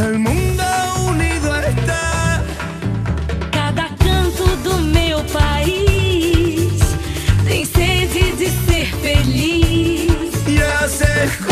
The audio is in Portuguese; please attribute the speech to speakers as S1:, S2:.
S1: O mundo unido está.
S2: Cada canto do meu país tem sede de ser feliz.
S1: E a ser